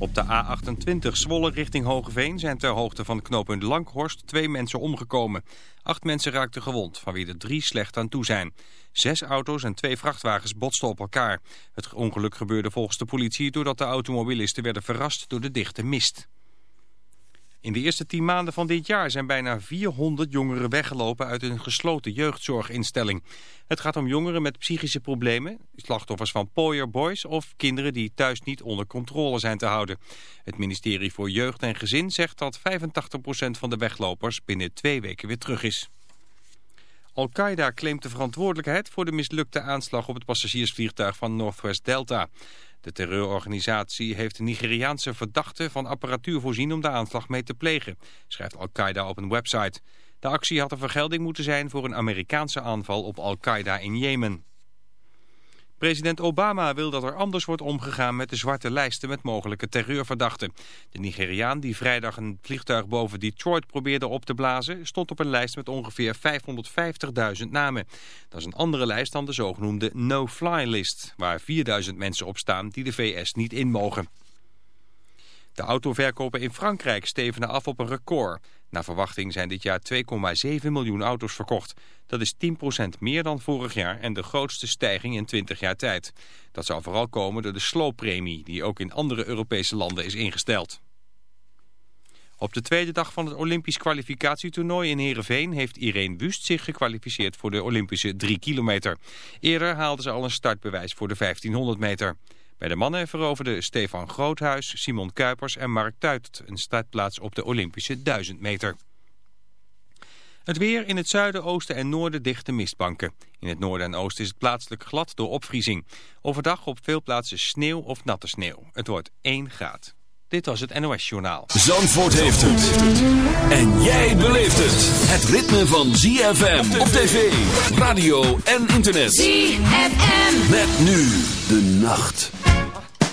Op de A28 Zwolle richting Hogeveen zijn ter hoogte van knooppunt Langhorst twee mensen omgekomen. Acht mensen raakten gewond, van wie er drie slecht aan toe zijn. Zes auto's en twee vrachtwagens botsten op elkaar. Het ongeluk gebeurde volgens de politie doordat de automobilisten werden verrast door de dichte mist. In de eerste tien maanden van dit jaar zijn bijna 400 jongeren weggelopen uit een gesloten jeugdzorginstelling. Het gaat om jongeren met psychische problemen, slachtoffers van boys of kinderen die thuis niet onder controle zijn te houden. Het ministerie voor Jeugd en Gezin zegt dat 85% van de weglopers binnen twee weken weer terug is. Al-Qaeda claimt de verantwoordelijkheid voor de mislukte aanslag op het passagiersvliegtuig van Northwest Delta. De terreurorganisatie heeft Nigeriaanse verdachte van apparatuur voorzien om de aanslag mee te plegen, schrijft Al-Qaeda op een website. De actie had een vergelding moeten zijn voor een Amerikaanse aanval op Al-Qaeda in Jemen. President Obama wil dat er anders wordt omgegaan met de zwarte lijsten met mogelijke terreurverdachten. De Nigeriaan die vrijdag een vliegtuig boven Detroit probeerde op te blazen... stond op een lijst met ongeveer 550.000 namen. Dat is een andere lijst dan de zogenoemde no-fly-list... waar 4.000 mensen op staan die de VS niet in mogen. De autoverkopen in Frankrijk stevenen af op een record. Naar verwachting zijn dit jaar 2,7 miljoen auto's verkocht. Dat is 10% meer dan vorig jaar en de grootste stijging in 20 jaar tijd. Dat zou vooral komen door de slooppremie die ook in andere Europese landen is ingesteld. Op de tweede dag van het Olympisch kwalificatietoernooi in Heerenveen... heeft Irene Wust zich gekwalificeerd voor de Olympische 3 kilometer. Eerder haalde ze al een startbewijs voor de 1500 meter. Bij de mannen veroverden Stefan Groothuis, Simon Kuipers en Mark Tuit... een startplaats op de Olympische 1000 meter. Het weer in het zuiden, oosten en noorden dichte mistbanken. In het noorden en oosten is het plaatselijk glad door opvriezing. Overdag op veel plaatsen sneeuw of natte sneeuw. Het wordt 1 graad. Dit was het NOS Journaal. Zandvoort heeft het. En jij beleeft het. Het ritme van ZFM op tv, radio en internet. ZFM. Met nu de nacht.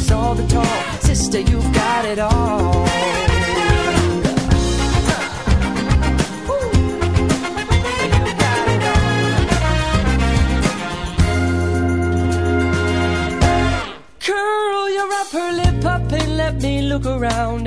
is all the talk. Sister, you've got it all. Curl your upper lip up and let me look around.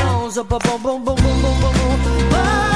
bones, boom, boom, boom, boom, boom, boom, boom.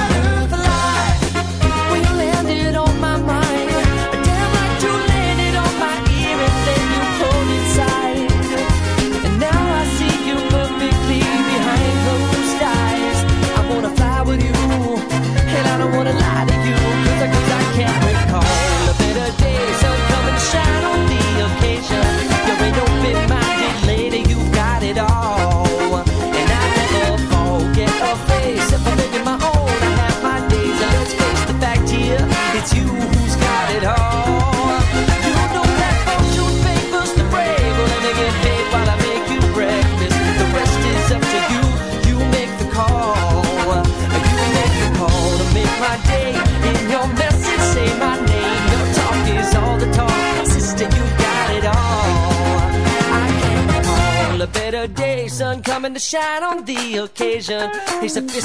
if this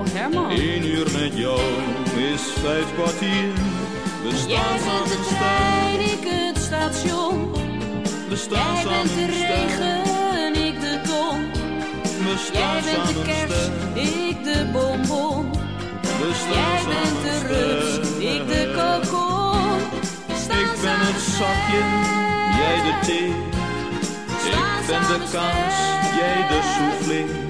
Oh Herman, Eén uur met jou is vijf kwartier. We jij staan bent samen de trein, ik het station. we staan Jij bent de regen, ik de ton. We Jij bent de kerst, ik de bonbon. We staan Jij bent de rups, ik de kokon. Ik ben het zakje, jij de thee. Ik ben de kaas, jij de soufflé.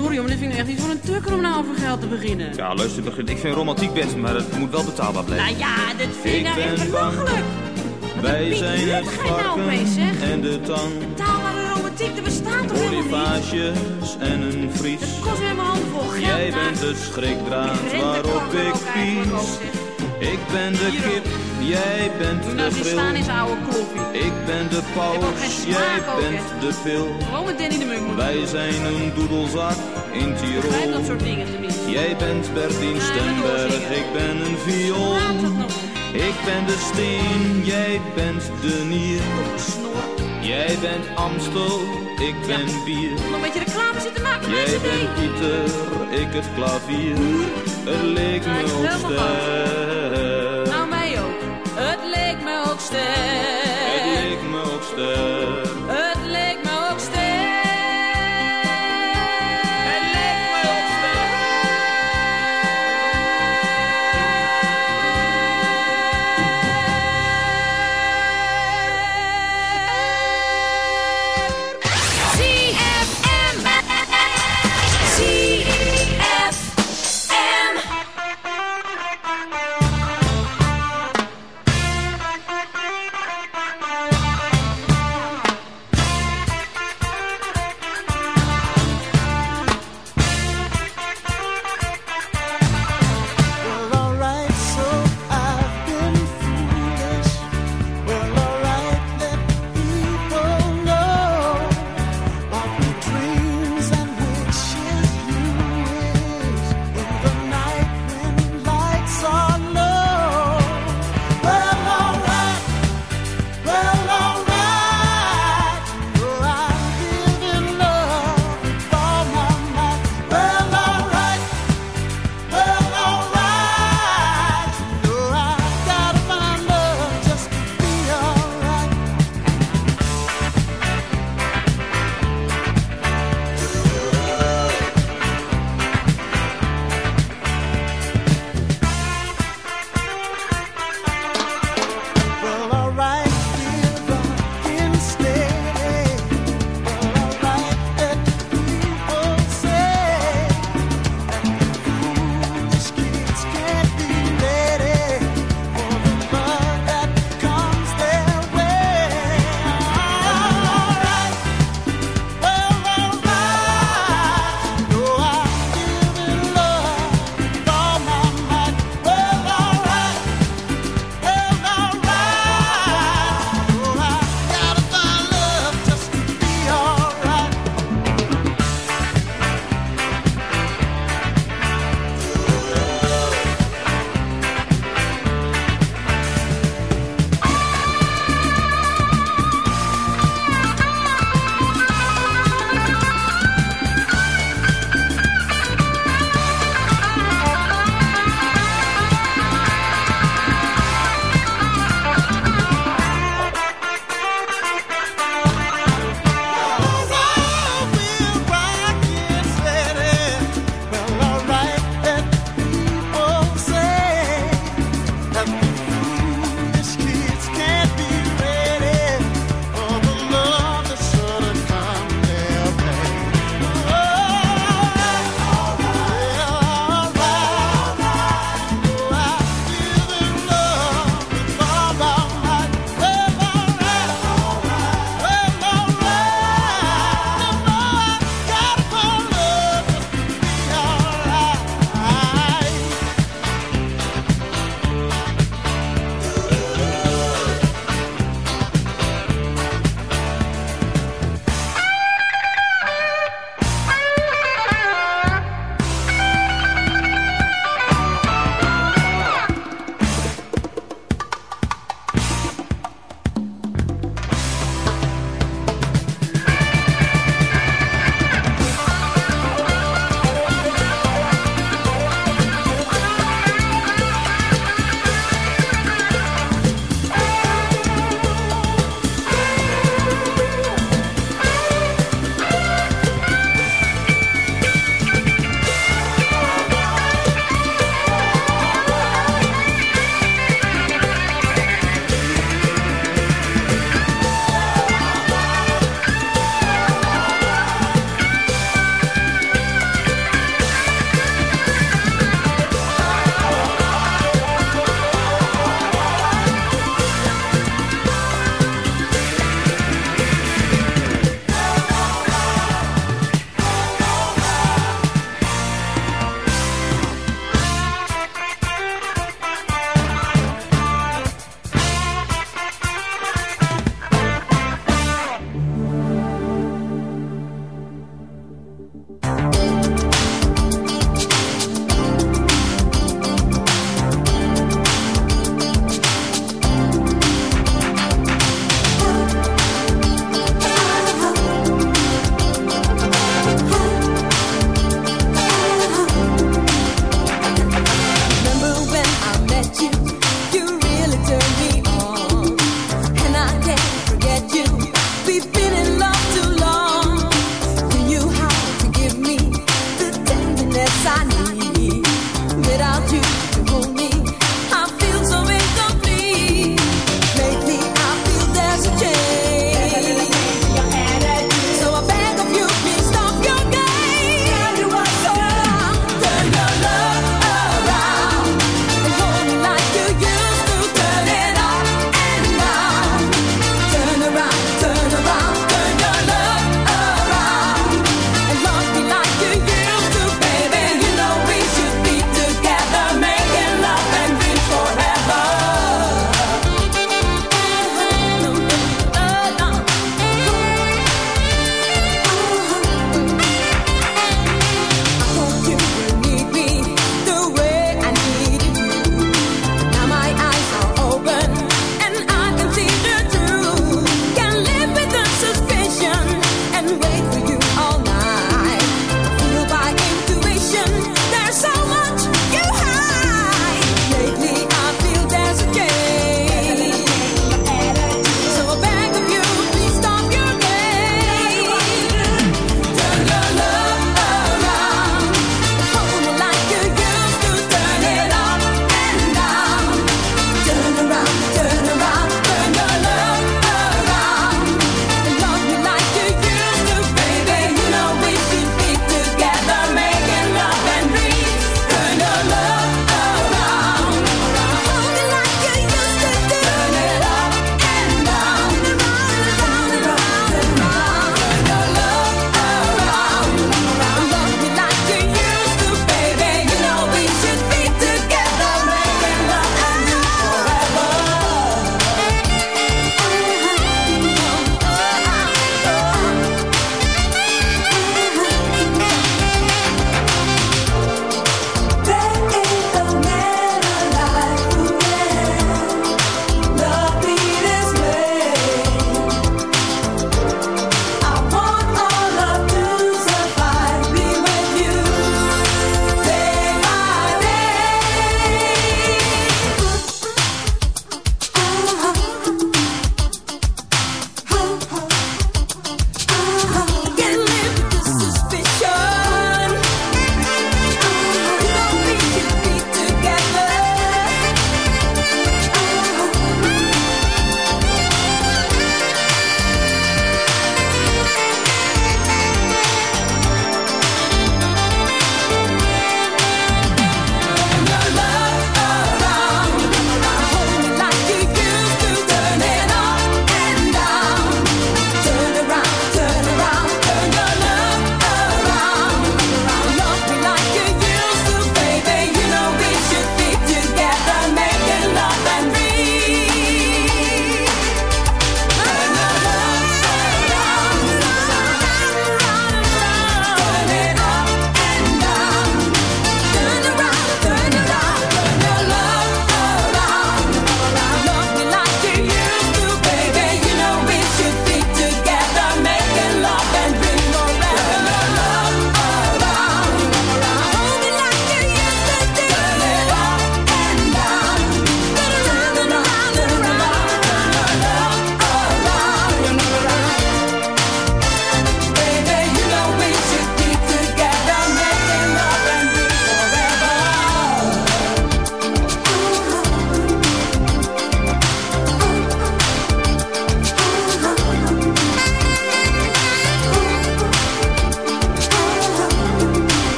Sorry, maar dit vind ik echt niet voor een tukker om nou over geld te beginnen. Ja, luister, begin. ik vind romantiek best, maar het moet wel betaalbaar blijven. Nou ja, dit vind ik Ik nou echt belachelijk. Wij zijn het nou varken en de tang. Betaalbare romantiek, er bestaat toch helemaal niet? En een vries. Het kost weer mijn handvol geld. Jij bent de schrikdraad waarop ik pies. Ik ben de kip, jij bent Doe de nou staan zijn oude kloffie. Ik ben de paus, jij bent de pil. Gewoon met Danny de Munk. Wij zijn een doedelzak in Tirol. dat soort dingen tenminste. Jij bent Bertien Ja, Stemberg, ik ben een viool. Ik ben de steen, jij bent de nier. Jij bent Amstel, ik ben bier. Nog een beetje reclame zitten maken Jij bent. Pieter, ik het klavier. Het leek me ik me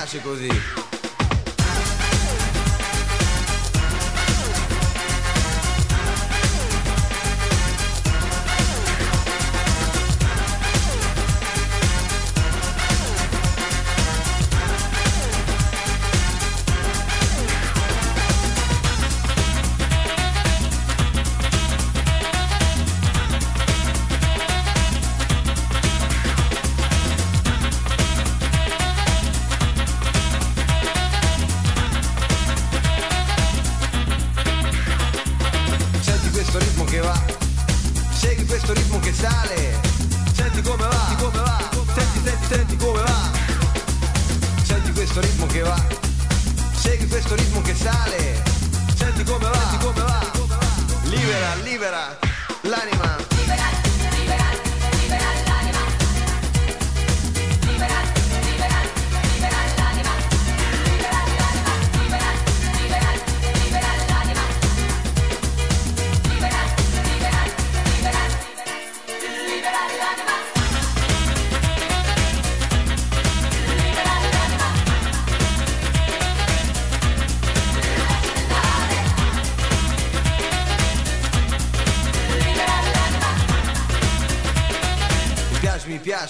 piace così.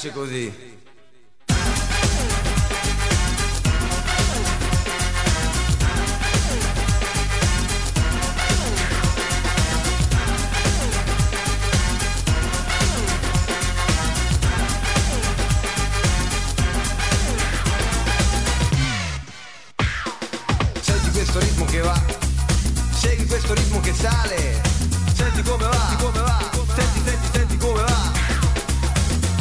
piace così. sale. Senti come va, senti come va, senti, senti, senti come va.